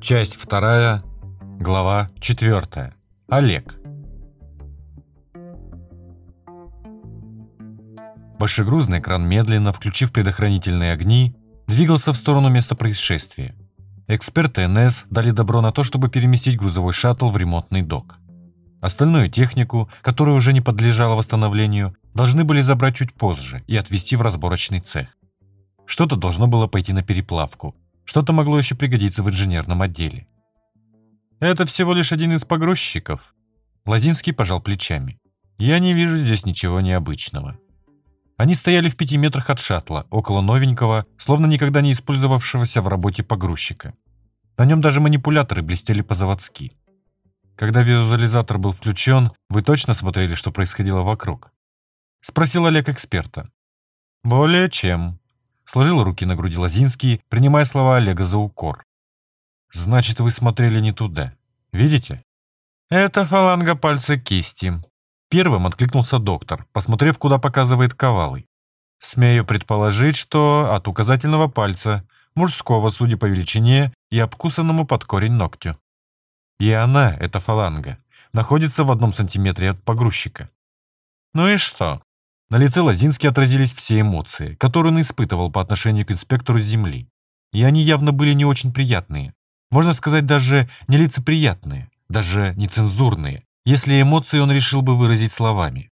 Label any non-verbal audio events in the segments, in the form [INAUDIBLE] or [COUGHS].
Часть вторая, глава четвертая. Олег. Большегрузный кран медленно, включив предохранительные огни, двигался в сторону места происшествия. Эксперты НС дали добро на то, чтобы переместить грузовой шаттл в ремонтный док. Остальную технику, которая уже не подлежала восстановлению, должны были забрать чуть позже и отвезти в разборочный цех. Что-то должно было пойти на переплавку, что-то могло еще пригодиться в инженерном отделе. «Это всего лишь один из погрузчиков». Лозинский пожал плечами. «Я не вижу здесь ничего необычного». Они стояли в пяти метрах от шаттла, около новенького, словно никогда не использовавшегося в работе погрузчика. На нем даже манипуляторы блестели по-заводски. Когда визуализатор был включен, вы точно смотрели, что происходило вокруг? Спросил Олег эксперта. Более чем. Сложил руки на груди Лозинский, принимая слова Олега за укор. Значит, вы смотрели не туда. Видите? Это фаланга пальца кисти. Первым откликнулся доктор, посмотрев, куда показывает ковалый. Смею предположить, что от указательного пальца, мужского, судя по величине, и обкусанному под корень ногтю. И она, эта фаланга, находится в одном сантиметре от погрузчика. Ну и что? На лице Лозински отразились все эмоции, которые он испытывал по отношению к инспектору Земли. И они явно были не очень приятные. Можно сказать, даже нелицеприятные, даже нецензурные, если эмоции он решил бы выразить словами.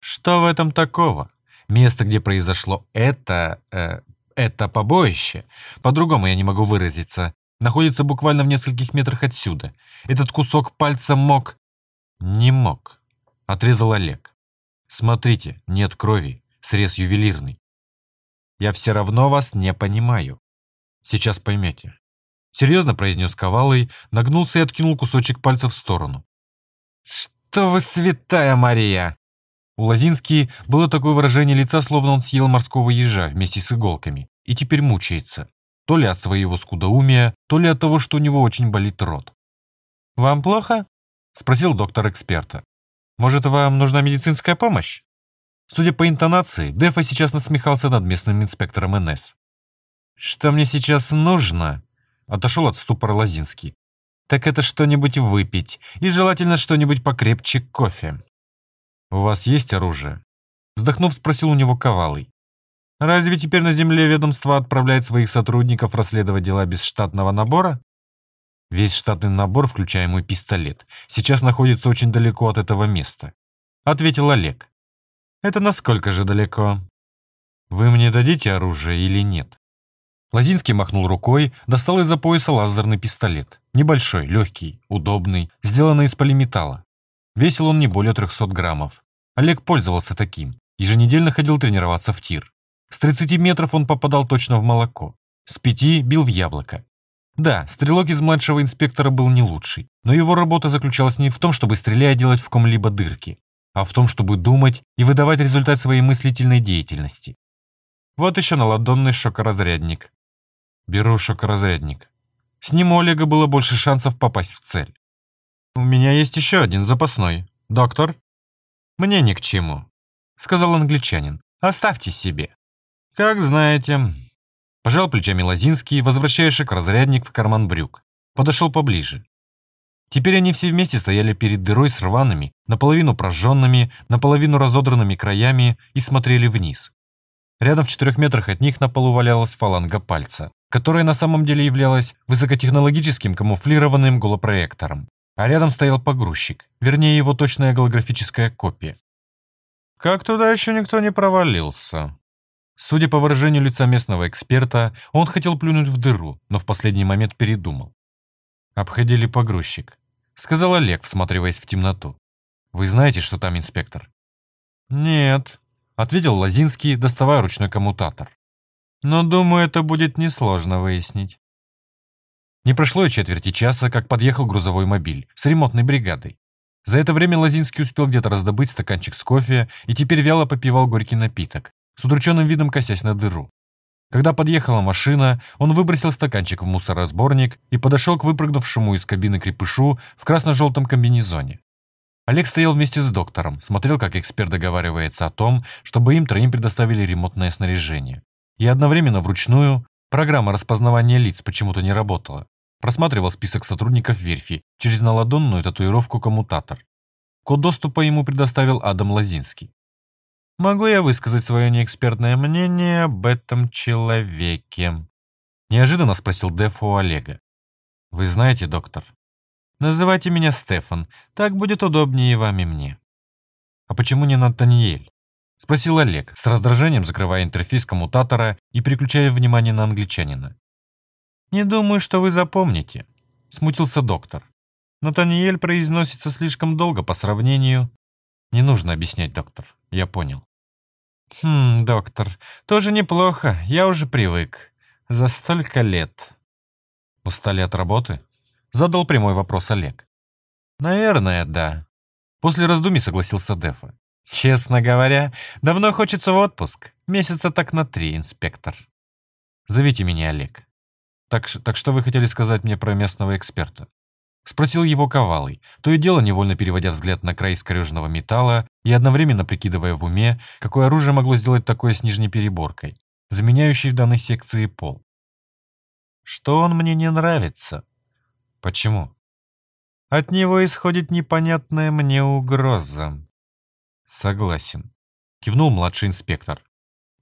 Что в этом такого? Место, где произошло это... Э, это побоище, по-другому я не могу выразиться, находится буквально в нескольких метрах отсюда. Этот кусок пальца мог... Не мог, отрезал Олег. Смотрите, нет крови, срез ювелирный. Я все равно вас не понимаю. Сейчас поймете. Серьезно произнес Ковалый, нагнулся и откинул кусочек пальца в сторону. «Что вы, святая Мария!» У Лозински было такое выражение лица, словно он съел морского ежа вместе с иголками и теперь мучается. То ли от своего скудоумия, то ли от того, что у него очень болит рот. «Вам плохо?» – спросил доктор эксперта. «Может, вам нужна медицинская помощь?» Судя по интонации, Дефа сейчас насмехался над местным инспектором НС. «Что мне сейчас нужно?» – отошел от ступора Лозинский так это что-нибудь выпить, и желательно что-нибудь покрепче кофе. «У вас есть оружие?» Вздохнув, спросил у него Ковалый. «Разве теперь на земле ведомство отправляет своих сотрудников расследовать дела без штатного набора?» Весь штатный набор, включая мой пистолет, сейчас находится очень далеко от этого места. Ответил Олег. Это насколько же далеко? Вы мне дадите оружие или нет? Лозинский махнул рукой, достал из-за пояса лазерный пистолет. Небольшой, легкий, удобный, сделанный из полиметалла. Весил он не более 300 граммов. Олег пользовался таким. Еженедельно ходил тренироваться в тир. С 30 метров он попадал точно в молоко. С 5 бил в яблоко. Да, стрелок из младшего инспектора был не лучший, но его работа заключалась не в том, чтобы стреляя делать в ком-либо дырки, а в том, чтобы думать и выдавать результат своей мыслительной деятельности. Вот еще наладонный шокоразрядник. Беру шокоразрядник. С ним у Олега было больше шансов попасть в цель. «У меня есть еще один запасной. Доктор?» «Мне ни к чему», — сказал англичанин. «Оставьте себе». «Как знаете». Пожал плечами Лозинский, возвращая шокоразрядник в карман брюк. Подошел поближе. Теперь они все вместе стояли перед дырой с рваными, наполовину прожженными, наполовину разодранными краями и смотрели вниз. Рядом в четырех метрах от них на полу валялась фаланга пальца которая на самом деле являлась высокотехнологическим камуфлированным голопроектором, а рядом стоял погрузчик, вернее его точная голографическая копия. Как туда еще никто не провалился? Судя по выражению лица местного эксперта, он хотел плюнуть в дыру, но в последний момент передумал. «Обходили погрузчик», — сказал Олег, всматриваясь в темноту. «Вы знаете, что там инспектор?» «Нет», — ответил Лозинский, доставая ручной коммутатор но думаю, это будет несложно выяснить. Не прошло и четверти часа, как подъехал грузовой мобиль с ремонтной бригадой. За это время Лозинский успел где-то раздобыть стаканчик с кофе и теперь вяло попивал горький напиток, с удрученным видом косясь на дыру. Когда подъехала машина, он выбросил стаканчик в мусоросборник и подошел к выпрыгнувшему из кабины крепышу в красно-желтом комбинезоне. Олег стоял вместе с доктором, смотрел, как эксперт договаривается о том, чтобы им троим предоставили ремонтное снаряжение. и одновременно вручную программа распознавания лиц почему-то не работала. Просматривал список сотрудников верфи через наладонную татуировку коммутатор. Код доступа ему предоставил Адам Лазинский. «Могу я высказать свое неэкспертное мнение об этом человеке?» Неожиданно спросил Деф у Олега. «Вы знаете, доктор?» «Называйте меня Стефан, так будет удобнее и вам, и мне». «А почему не Натаниэль?» — спросил Олег, с раздражением закрывая интерфейс коммутатора и переключая внимание на англичанина. «Не думаю, что вы запомните», — смутился доктор. «Натаниэль произносится слишком долго по сравнению...» «Не нужно объяснять, доктор, я понял». «Хм, доктор, тоже неплохо, я уже привык. За столько лет». «Устали от работы?» — задал прямой вопрос Олег. «Наверное, да». После раздумий согласился Дефа. Честно говоря, давно хочется в отпуск. Месяца так на три, инспектор. Зовите меня Олег. Так, так что вы хотели сказать мне про местного эксперта? Спросил его Ковалый, то и дело невольно переводя взгляд на край искореженного металла и одновременно прикидывая в уме, какое оружие могло сделать такое с нижней переборкой, заменяющей в данной секции пол. Что он мне не нравится? Почему? От него исходит непонятная мне угроза. «Согласен», — кивнул младший инспектор.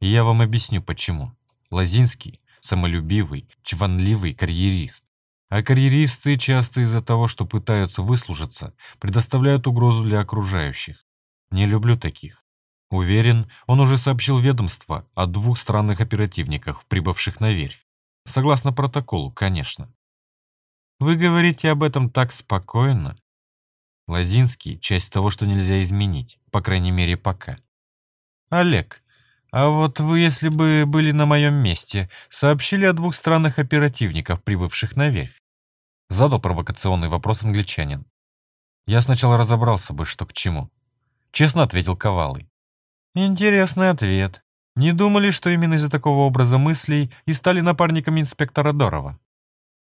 «И я вам объясню, почему. Лазинский — самолюбивый, чванливый карьерист. А карьеристы часто из-за того, что пытаются выслужиться, предоставляют угрозу для окружающих. Не люблю таких. Уверен, он уже сообщил ведомство о двух странных оперативниках, прибывших на верфь. Согласно протоколу, конечно. Вы говорите об этом так спокойно, Лазинский – часть того, что нельзя изменить, по крайней мере, пока. Олег, а вот вы, если бы были на моем месте, сообщили о двух странных оперативниках, прибывших на верфь? Задал провокационный вопрос англичанин. Я сначала разобрался бы, что к чему. Честно ответил Ковалый. Интересный ответ. Не думали, что именно из-за такого образа мыслей и стали напарниками инспектора Дорова?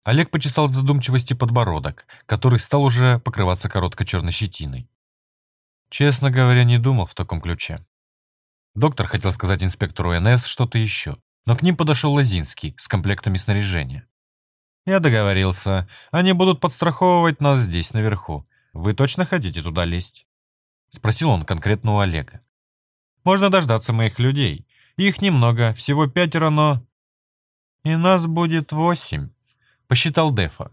Олег почесал в задумчивости подбородок, который стал уже покрываться короткой черной щетиной. Честно говоря, не думал в таком ключе. Доктор хотел сказать инспектору НС что-то еще, но к ним подошел Лозинский с комплектами снаряжения. «Я договорился. Они будут подстраховывать нас здесь, наверху. Вы точно хотите туда лезть?» Спросил он конкретно у Олега. «Можно дождаться моих людей. Их немного, всего пятеро, но...» «И нас будет восемь», посчитал Дефа.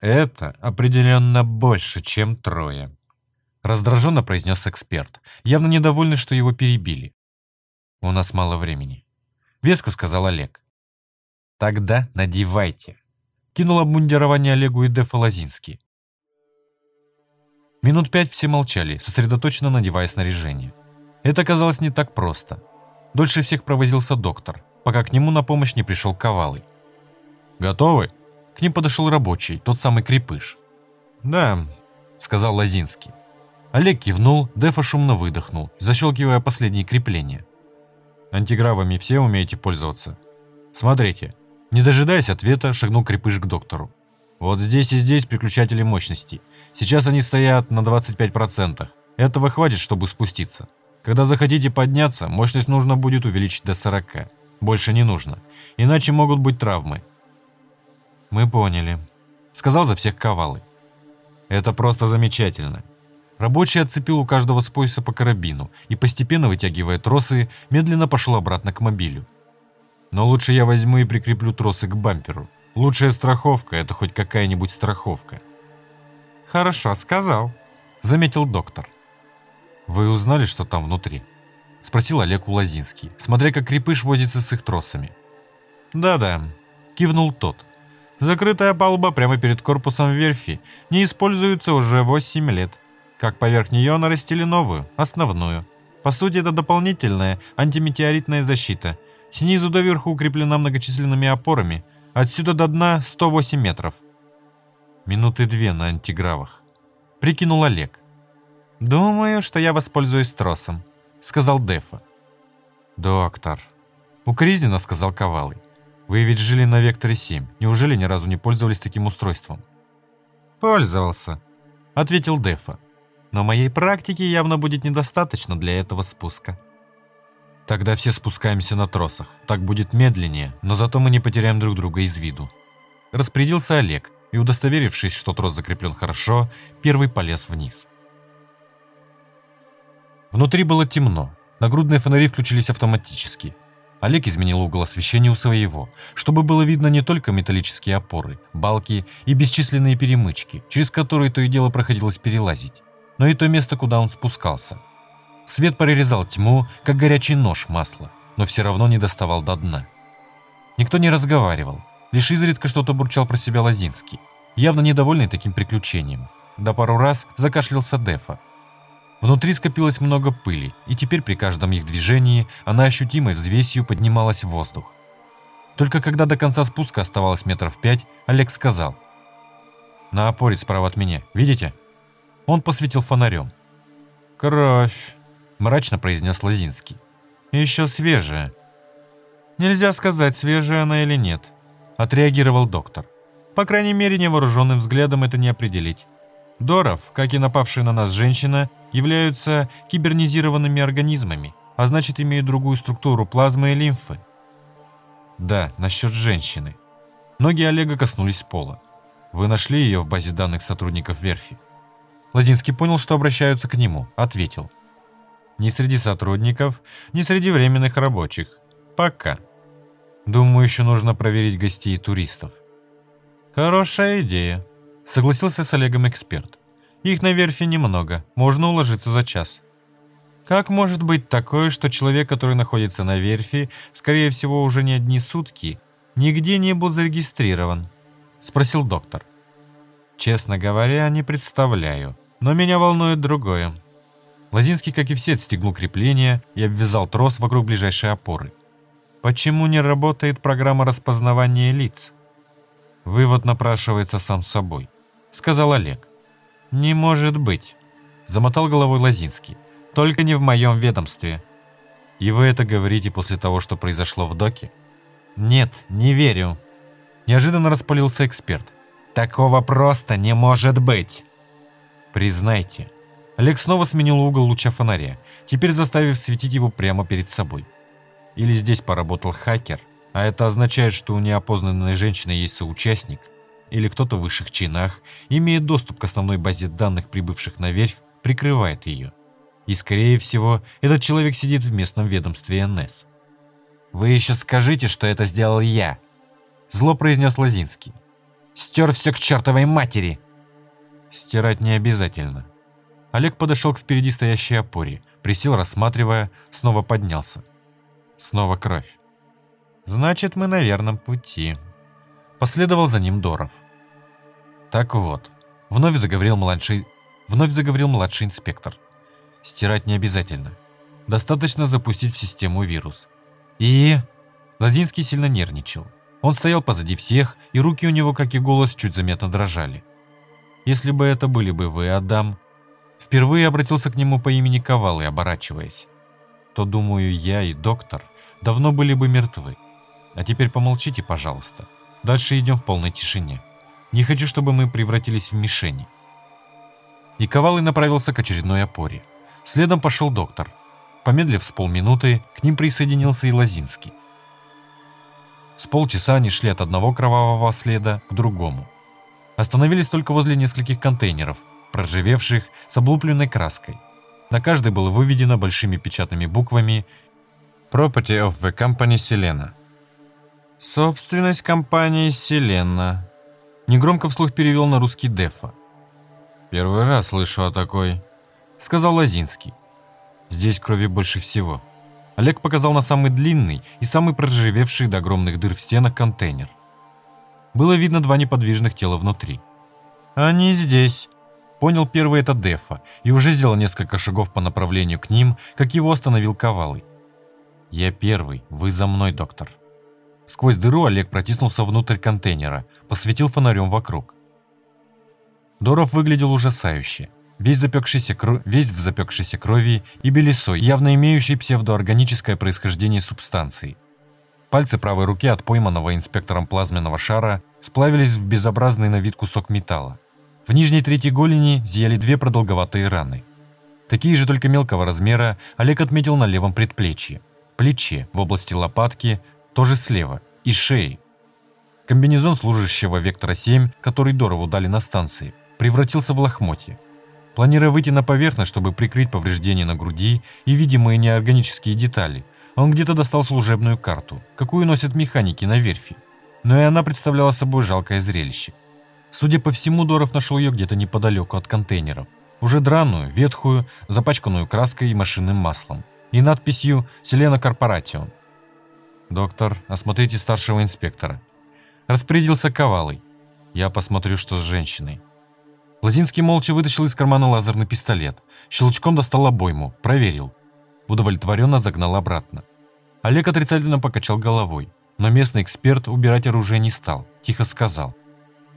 «Это определенно больше, чем трое», — раздраженно произнес эксперт, явно недовольный, что его перебили. «У нас мало времени», — веско сказал Олег. «Тогда надевайте», — кинул обмундирование Олегу и Дефа Лозинский. Минут пять все молчали, сосредоточенно надевая снаряжение. Это казалось не так просто. Дольше всех провозился доктор, пока к нему на помощь не пришел Ковалый. «Готовы?» К ним подошел рабочий, тот самый крепыш. «Да», — сказал Лазинский. Олег кивнул, Дефа шумно выдохнул, защелкивая последние крепления. «Антигравами все умеете пользоваться?» «Смотрите». Не дожидаясь ответа, шагнул крепыш к доктору. «Вот здесь и здесь переключатели мощности. Сейчас они стоят на 25%. Этого хватит, чтобы спуститься. Когда захотите подняться, мощность нужно будет увеличить до 40. Больше не нужно. Иначе могут быть травмы. «Мы поняли», — сказал за всех Ковалый. «Это просто замечательно». Рабочий отцепил у каждого с пояса по карабину и, постепенно вытягивая тросы, медленно пошел обратно к мобилю. «Но лучше я возьму и прикреплю тросы к бамперу. Лучшая страховка — это хоть какая-нибудь страховка». «Хорошо сказал», — заметил доктор. «Вы узнали, что там внутри?» — спросил Олег Улазинский, смотря как крепыш возится с их тросами. «Да-да», — кивнул тот. Закрытая палуба прямо перед корпусом верфи не используется уже 8 лет. Как поверх нее нарастили новую, основную. По сути, это дополнительная антиметеоритная защита. Снизу до верху укреплена многочисленными опорами. Отсюда до дна 108 метров. Минуты две на антигравах. Прикинул Олег. «Думаю, что я воспользуюсь тросом», — сказал Дефа. «Доктор», — укоризненно сказал Ковалый. Вы ведь жили на Векторе 7. Неужели ни разу не пользовались таким устройством? Пользовался, ответил Дефа. Но моей практики явно будет недостаточно для этого спуска. Тогда все спускаемся на тросах. Так будет медленнее, но зато мы не потеряем друг друга из виду. Распорядился Олег и, удостоверившись, что трос закреплен хорошо, первый полез вниз. Внутри было темно. Нагрудные фонари включились автоматически. Олег изменил угол освещения у своего, чтобы было видно не только металлические опоры, балки и бесчисленные перемычки, через которые то и дело проходилось перелазить, но и то место, куда он спускался. Свет прорезал тьму, как горячий нож масла, но все равно не доставал до дна. Никто не разговаривал, лишь изредка что-то бурчал про себя Лозинский, явно недовольный таким приключением. Да пару раз закашлялся Дефа, Внутри скопилось много пыли, и теперь при каждом их движении она ощутимой взвесью поднималась в воздух. Только когда до конца спуска оставалось метров пять, Олег сказал. «На опоре справа от меня, видите?» Он посветил фонарем. «Кровь», – мрачно произнес Лозинский. «Еще свежая». «Нельзя сказать, свежая она или нет», – отреагировал доктор. «По крайней мере, невооруженным взглядом это не определить. Доров, как и напавшая на нас женщина, являются кибернизированными организмами, а значит имеют другую структуру плазмы и лимфы. Да, насчет женщины. Ноги Олега коснулись пола. Вы нашли ее в базе данных сотрудников верфи? Лазинский понял, что обращаются к нему, ответил. Ни среди сотрудников, ни среди временных рабочих. Пока. Думаю, еще нужно проверить гостей и туристов. Хорошая идея, согласился с Олегом эксперт. Их на верфи немного, можно уложиться за час. Как может быть такое, что человек, который находится на верфи, скорее всего уже не одни сутки, нигде не был зарегистрирован? Спросил доктор. Честно говоря, не представляю, но меня волнует другое. Лазинский, как и все, отстегнул крепление и обвязал трос вокруг ближайшей опоры. Почему не работает программа распознавания лиц? Вывод напрашивается сам собой, сказал Олег. «Не может быть», – замотал головой Лозинский. «Только не в моем ведомстве». «И вы это говорите после того, что произошло в доке?» «Нет, не верю». Неожиданно распалился эксперт. «Такого просто не может быть!» «Признайте». Олег снова сменил угол луча фонаря, теперь заставив светить его прямо перед собой. Или здесь поработал хакер, а это означает, что у неопознанной женщины есть соучастник – или кто-то в высших чинах имеет доступ к основной базе данных прибывших на верфь, прикрывает ее. И, скорее всего, этот человек сидит в местном ведомстве НС. «Вы еще скажите, что это сделал я!» Зло произнес Лозинский. «Стер все к чертовой матери!» Стирать не обязательно. Олег подошел к впереди стоящей опоре, присел, рассматривая, снова поднялся. Снова кровь. «Значит, мы на верном пути», Последовал за ним Доров. «Так вот», — вновь заговорил младший, вновь заговорил младший инспектор. «Стирать не обязательно. Достаточно запустить в систему вирус. И...» Лазинский сильно нервничал. Он стоял позади всех, и руки у него, как и голос, чуть заметно дрожали. «Если бы это были бы вы, Адам...» Впервые обратился к нему по имени Ковалы, оборачиваясь. «То, думаю, я и доктор давно были бы мертвы. А теперь помолчите, пожалуйста. Дальше идем в полной тишине. Не хочу, чтобы мы превратились в мишени. И Ковалый направился к очередной опоре. Следом пошел доктор. Помедлив с полминуты, к ним присоединился и Лозинский. С полчаса они шли от одного кровавого следа к другому. Остановились только возле нескольких контейнеров, проржавевших с облупленной краской. На каждой было выведено большими печатными буквами «Property of the Company Selena». «Собственность компании «Селена», — негромко вслух перевел на русский Дефа. «Первый раз слышу о такой», — сказал Лозинский. «Здесь крови больше всего». Олег показал на самый длинный и самый проржавевший до огромных дыр в стенах контейнер. Было видно два неподвижных тела внутри. «Они здесь», — понял первый это Дефа и уже сделал несколько шагов по направлению к ним, как его остановил Ковалый. «Я первый, вы за мной, доктор». Сквозь дыру Олег протиснулся внутрь контейнера, посветил фонарем вокруг. Доров выглядел ужасающе. Весь, запекшийся кро... весь в запекшейся крови и белесой, явно имеющий псевдоорганическое происхождение субстанции. Пальцы правой руки от пойманного инспектором плазменного шара сплавились в безобразный на вид кусок металла. В нижней третьей голени зияли две продолговатые раны. Такие же только мелкого размера Олег отметил на левом предплечье. плече, в области лопатки, тоже слева, и шеи. Комбинезон служащего Вектора-7, который Дорову дали на станции, превратился в лохмотье. Планируя выйти на поверхность, чтобы прикрыть повреждения на груди и видимые неорганические детали, он где-то достал служебную карту, какую носят механики на верфи. Но и она представляла собой жалкое зрелище. Судя по всему, Доров нашел ее где-то неподалеку от контейнеров. Уже драную, ветхую, запачканную краской и машинным маслом. И надписью «Селена Корпоратион». «Доктор, осмотрите старшего инспектора». Распорядился Ковалый. «Я посмотрю, что с женщиной». Лазинский молча вытащил из кармана лазерный пистолет. Щелчком достал обойму, проверил. Удовлетворенно загнал обратно. Олег отрицательно покачал головой, но местный эксперт убирать оружие не стал, тихо сказал.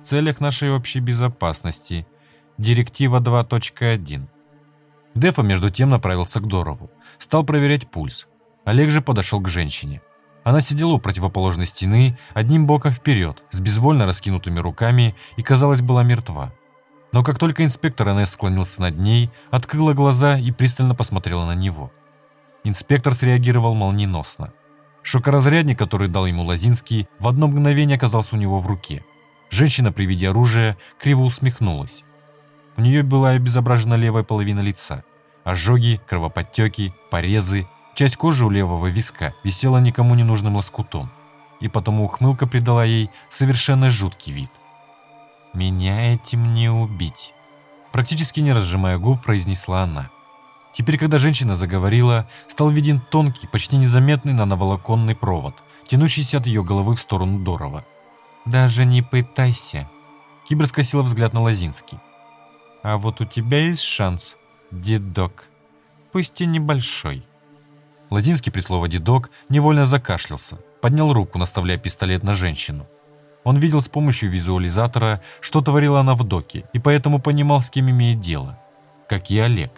В целях нашей общей безопасности. Директива 2.1. Дефа между тем направился к Дорову. Стал проверять пульс. Олег же подошел к женщине. Она сидела у противоположной стены, одним боком вперед, с безвольно раскинутыми руками и, казалось, была мертва. Но как только инспектор НС склонился над ней, открыла глаза и пристально посмотрела на него. Инспектор среагировал молниеносно. Шокоразрядник, который дал ему Лазинский, в одно мгновение оказался у него в руке. Женщина при виде оружия криво усмехнулась. У нее была обезображена левая половина лица. Ожоги, кровоподтеки, порезы, часть кожи у левого виска висела никому не нужным лоскутом. И потому ухмылка придала ей совершенно жуткий вид. «Меня этим не убить», практически не разжимая губ, произнесла она. Теперь, когда женщина заговорила, стал виден тонкий, почти незаметный нановолоконный провод, тянущийся от ее головы в сторону Дорова. «Даже не пытайся», — Кибер скосила взгляд на Лозинский. «А вот у тебя есть шанс, дедок, пусть и небольшой». Лозинский при слове «дедок» невольно закашлялся, поднял руку, наставляя пистолет на женщину. Он видел с помощью визуализатора, что творила она в доке, и поэтому понимал, с кем имеет дело. Как и Олег.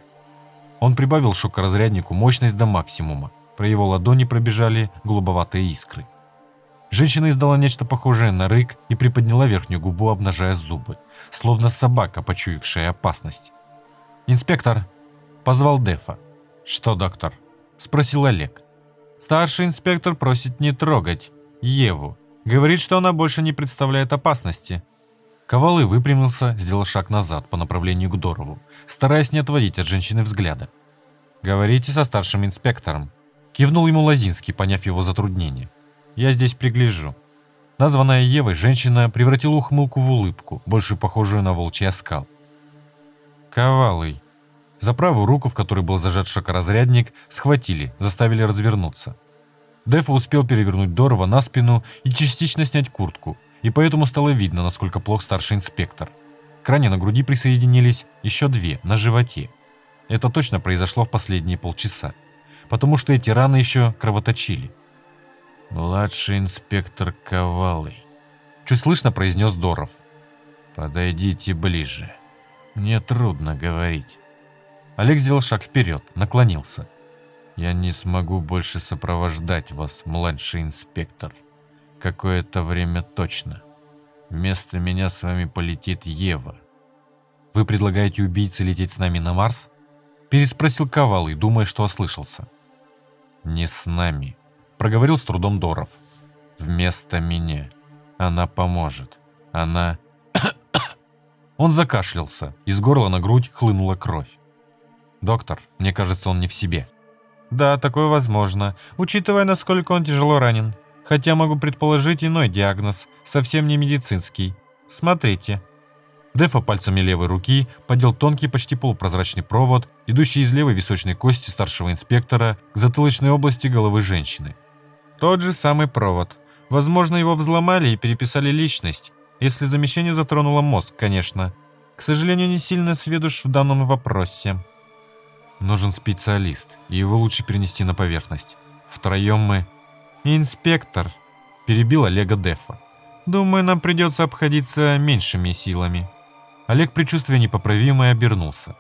Он прибавил шокоразряднику мощность до максимума. Про его ладони пробежали голубоватые искры. Женщина издала нечто похожее на рык и приподняла верхнюю губу, обнажая зубы, словно собака, почуявшая опасность. «Инспектор!» – позвал Дефа. «Что, доктор?» – спросил Олег. «Старший инспектор просит не трогать Еву. Говорит, что она больше не представляет опасности. Ковалый выпрямился, сделал шаг назад по направлению к Дорову, стараясь не отводить от женщины взгляда. «Говорите со старшим инспектором». Кивнул ему Лозинский, поняв его затруднение. «Я здесь пригляжу». Названная Евой женщина превратила ухмылку в улыбку, больше похожую на волчий оскал. «Ковалый». За правую руку, в которой был зажат шокоразрядник, схватили, заставили развернуться. Дефа успел перевернуть Дорова на спину и частично снять куртку, и поэтому стало видно, насколько плох старший инспектор. К ране на груди присоединились еще две, на животе. Это точно произошло в последние полчаса, потому что эти раны еще кровоточили. «Младший инспектор Ковалый», — чуть слышно произнес Доров. «Подойдите ближе. Мне трудно говорить». Олег сделал шаг вперед, наклонился. Я не смогу больше сопровождать вас, младший инспектор. Какое-то время точно. Вместо меня с вами полетит Ева. Вы предлагаете убийце лететь с нами на Марс? Переспросил Ковалый, думая, что ослышался. Не с нами, проговорил с трудом Доров. Вместо меня. Она поможет. Она... [COUGHS] Он закашлялся, из горла на грудь хлынула кровь. «Доктор, мне кажется, он не в себе». Да, такое возможно, учитывая, насколько он тяжело ранен. Хотя могу предположить иной диагноз, совсем не медицинский. Смотрите. Дефа пальцами левой руки подел тонкий, почти полупрозрачный провод, идущий из левой височной кости старшего инспектора к затылочной области головы женщины. Тот же самый провод. Возможно, его взломали и переписали личность, если замещение затронуло мозг, конечно. К сожалению, не сильно сведущ в данном вопросе. Нужен специалист, и его лучше перенести на поверхность. Втроем мы... Инспектор, перебил Олега Дефа. Думаю, нам придется обходиться меньшими силами. Олег, предчувствие непоправимое, обернулся.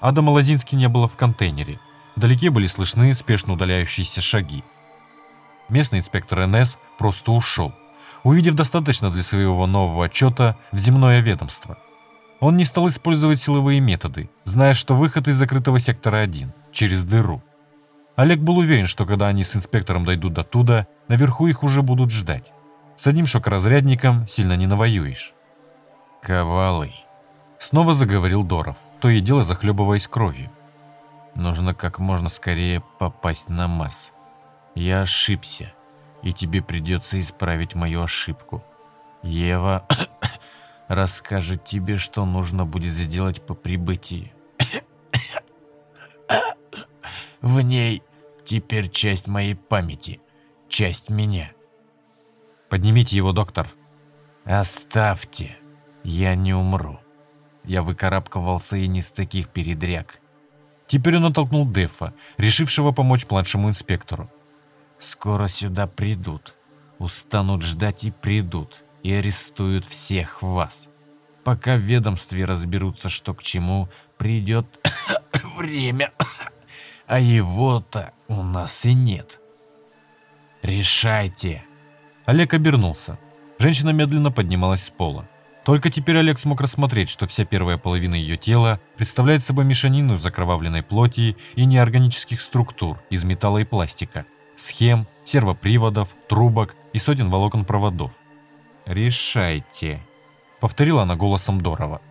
Адама Лозински не было в контейнере. Вдалеке были слышны спешно удаляющиеся шаги. Местный инспектор НС просто ушел, увидев достаточно для своего нового отчета в земное ведомство – он не стал использовать силовые методы, зная, что выход из закрытого сектора один, через дыру. Олег был уверен, что когда они с инспектором дойдут до туда, наверху их уже будут ждать. С одним шокоразрядником сильно не навоюешь. «Ковалый», — снова заговорил Доров, то и дело захлебываясь кровью. «Нужно как можно скорее попасть на Марс. Я ошибся, и тебе придется исправить мою ошибку. Ева [COUGHS] расскажет тебе, что нужно будет сделать по прибытии. [COUGHS] В ней теперь часть моей памяти, часть меня. Поднимите его, доктор. Оставьте, я не умру. Я выкарабкивался и не с таких передряг. Теперь он оттолкнул Дефа, решившего помочь младшему инспектору. Скоро сюда придут. Устанут ждать и придут и арестуют всех вас. Пока в ведомстве разберутся, что к чему, придет [COUGHS] время, а его-то у нас и нет. Решайте. Олег обернулся. Женщина медленно поднималась с пола. Только теперь Олег смог рассмотреть, что вся первая половина ее тела представляет собой мешанину закровавленной плоти и неорганических структур из металла и пластика, схем, сервоприводов, трубок и сотен волокон проводов. «Решайте», — повторила она голосом Дорова.